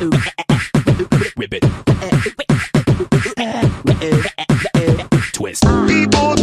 Whip it. Twist. People